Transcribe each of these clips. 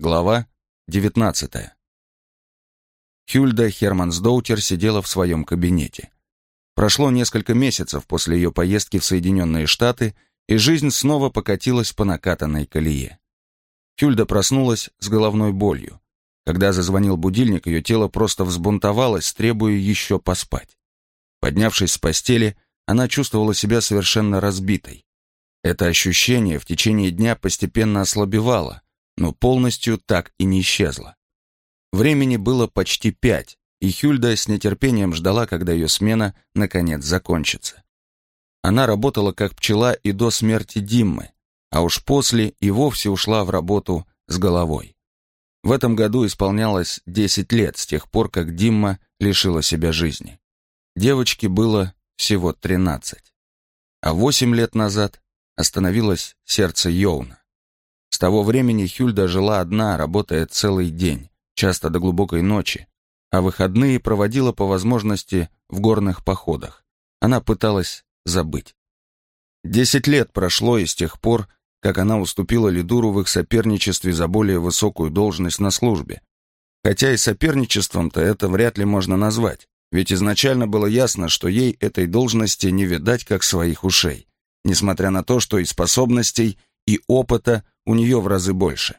Глава 19. Хюльда Хермансдоутер сидела в своем кабинете. Прошло несколько месяцев после ее поездки в Соединенные Штаты, и жизнь снова покатилась по накатанной колее. Хюльда проснулась с головной болью. Когда зазвонил будильник, ее тело просто взбунтовалось, требуя еще поспать. Поднявшись с постели, она чувствовала себя совершенно разбитой. Это ощущение в течение дня постепенно ослабевало, но полностью так и не исчезла. Времени было почти пять, и Хюльда с нетерпением ждала, когда ее смена наконец закончится. Она работала как пчела и до смерти Диммы, а уж после и вовсе ушла в работу с головой. В этом году исполнялось 10 лет с тех пор, как Димма лишила себя жизни. Девочке было всего 13. А 8 лет назад остановилось сердце Йоуна. С того времени Хюльда жила одна, работая целый день, часто до глубокой ночи, а выходные проводила по возможности в горных походах. Она пыталась забыть. Десять лет прошло и с тех пор, как она уступила Лидуру в их соперничестве за более высокую должность на службе. Хотя и соперничеством-то это вряд ли можно назвать, ведь изначально было ясно, что ей этой должности не видать как своих ушей, несмотря на то, что и способностей, и опыта у нее в разы больше.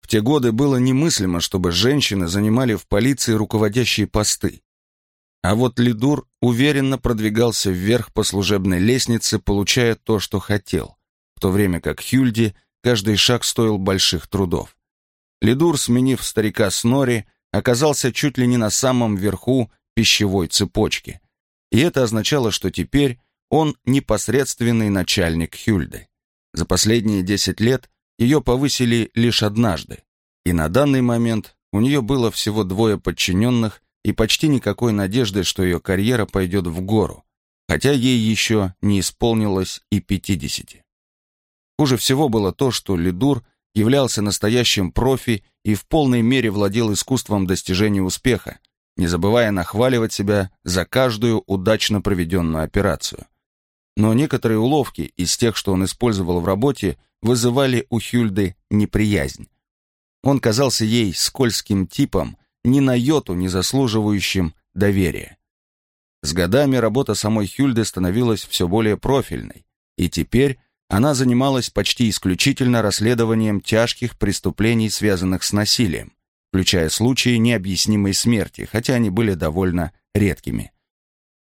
В те годы было немыслимо, чтобы женщины занимали в полиции руководящие посты. А вот Лидур уверенно продвигался вверх по служебной лестнице, получая то, что хотел, в то время как Хюльди каждый шаг стоил больших трудов. Лидур, сменив старика Снори, оказался чуть ли не на самом верху пищевой цепочки. И это означало, что теперь он непосредственный начальник Хюльды. За последние 10 лет ее повысили лишь однажды, и на данный момент у нее было всего двое подчиненных и почти никакой надежды, что ее карьера пойдет в гору, хотя ей еще не исполнилось и 50. Хуже всего было то, что Лидур являлся настоящим профи и в полной мере владел искусством достижения успеха, не забывая нахваливать себя за каждую удачно проведенную операцию. Но некоторые уловки из тех, что он использовал в работе, вызывали у Хюльды неприязнь. Он казался ей скользким типом, ни на йоту не заслуживающим доверия. С годами работа самой Хюльды становилась все более профильной, и теперь она занималась почти исключительно расследованием тяжких преступлений, связанных с насилием, включая случаи необъяснимой смерти, хотя они были довольно редкими.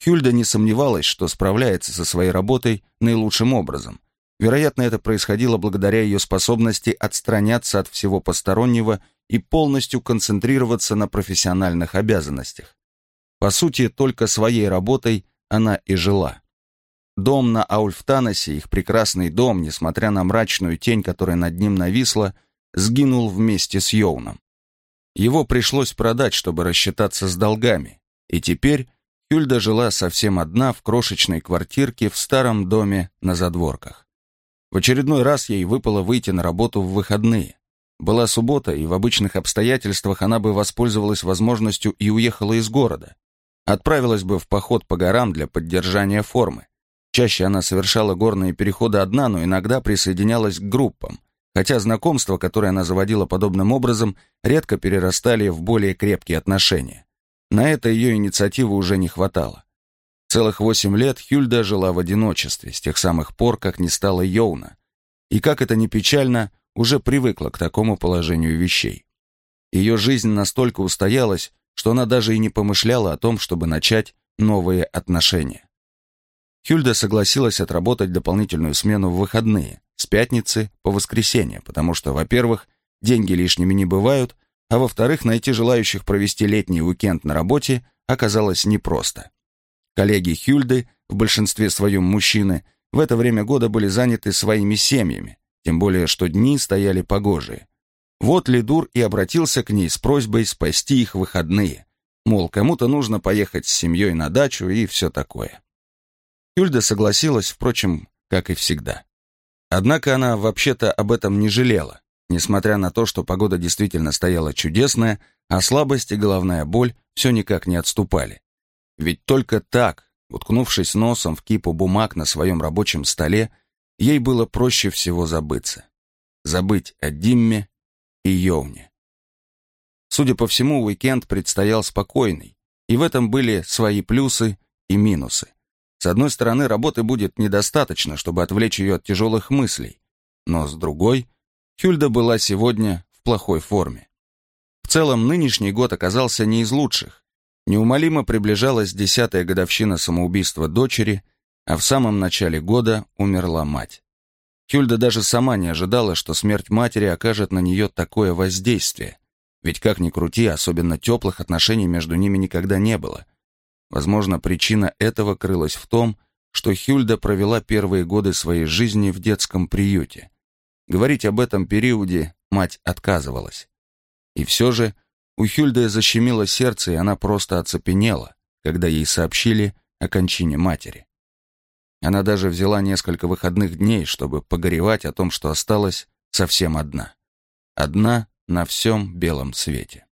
Хюльда не сомневалась, что справляется со своей работой наилучшим образом. Вероятно, это происходило благодаря ее способности отстраняться от всего постороннего и полностью концентрироваться на профессиональных обязанностях. По сути, только своей работой она и жила. Дом на Аульфтаносе, их прекрасный дом, несмотря на мрачную тень, которая над ним нависла, сгинул вместе с Йоуном. Его пришлось продать, чтобы рассчитаться с долгами, и теперь Хюльда жила совсем одна в крошечной квартирке в старом доме на задворках. В очередной раз ей выпало выйти на работу в выходные. Была суббота, и в обычных обстоятельствах она бы воспользовалась возможностью и уехала из города. Отправилась бы в поход по горам для поддержания формы. Чаще она совершала горные переходы одна, но иногда присоединялась к группам, хотя знакомства, которые она заводила подобным образом, редко перерастали в более крепкие отношения. На это ее инициативы уже не хватало. Целых восемь лет Хюльда жила в одиночестве, с тех самых пор, как не стала Йоуна. И, как это ни печально, уже привыкла к такому положению вещей. Ее жизнь настолько устоялась, что она даже и не помышляла о том, чтобы начать новые отношения. Хюльда согласилась отработать дополнительную смену в выходные, с пятницы по воскресенье, потому что, во-первых, деньги лишними не бывают, а во-вторых, найти желающих провести летний уикенд на работе оказалось непросто. Коллеги Хюльды, в большинстве своем мужчины, в это время года были заняты своими семьями, тем более что дни стояли погожие. Вот Лидур и обратился к ней с просьбой спасти их выходные. Мол, кому-то нужно поехать с семьей на дачу и все такое. Хюльда согласилась, впрочем, как и всегда. Однако она вообще-то об этом не жалела. Несмотря на то, что погода действительно стояла чудесная, а слабость и головная боль все никак не отступали. Ведь только так, уткнувшись носом в кипу бумаг на своем рабочем столе, ей было проще всего забыться. Забыть о Димме, и Йоуне. Судя по всему, уикенд предстоял спокойный, и в этом были свои плюсы и минусы. С одной стороны, работы будет недостаточно, чтобы отвлечь ее от тяжелых мыслей, но с другой, Хюльда была сегодня в плохой форме. В целом, нынешний год оказался не из лучших. Неумолимо приближалась десятая годовщина самоубийства дочери, а в самом начале года умерла мать. Хюльда даже сама не ожидала, что смерть матери окажет на нее такое воздействие. Ведь как ни крути, особенно теплых отношений между ними никогда не было. Возможно, причина этого крылась в том, что Хюльда провела первые годы своей жизни в детском приюте. Говорить об этом периоде мать отказывалась. И все же у Хюльды защемило сердце, и она просто оцепенела, когда ей сообщили о кончине матери. Она даже взяла несколько выходных дней, чтобы погоревать о том, что осталась совсем одна. Одна на всем белом свете.